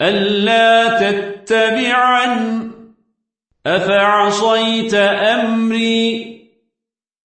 ألا تتبعن أفعصيت أمري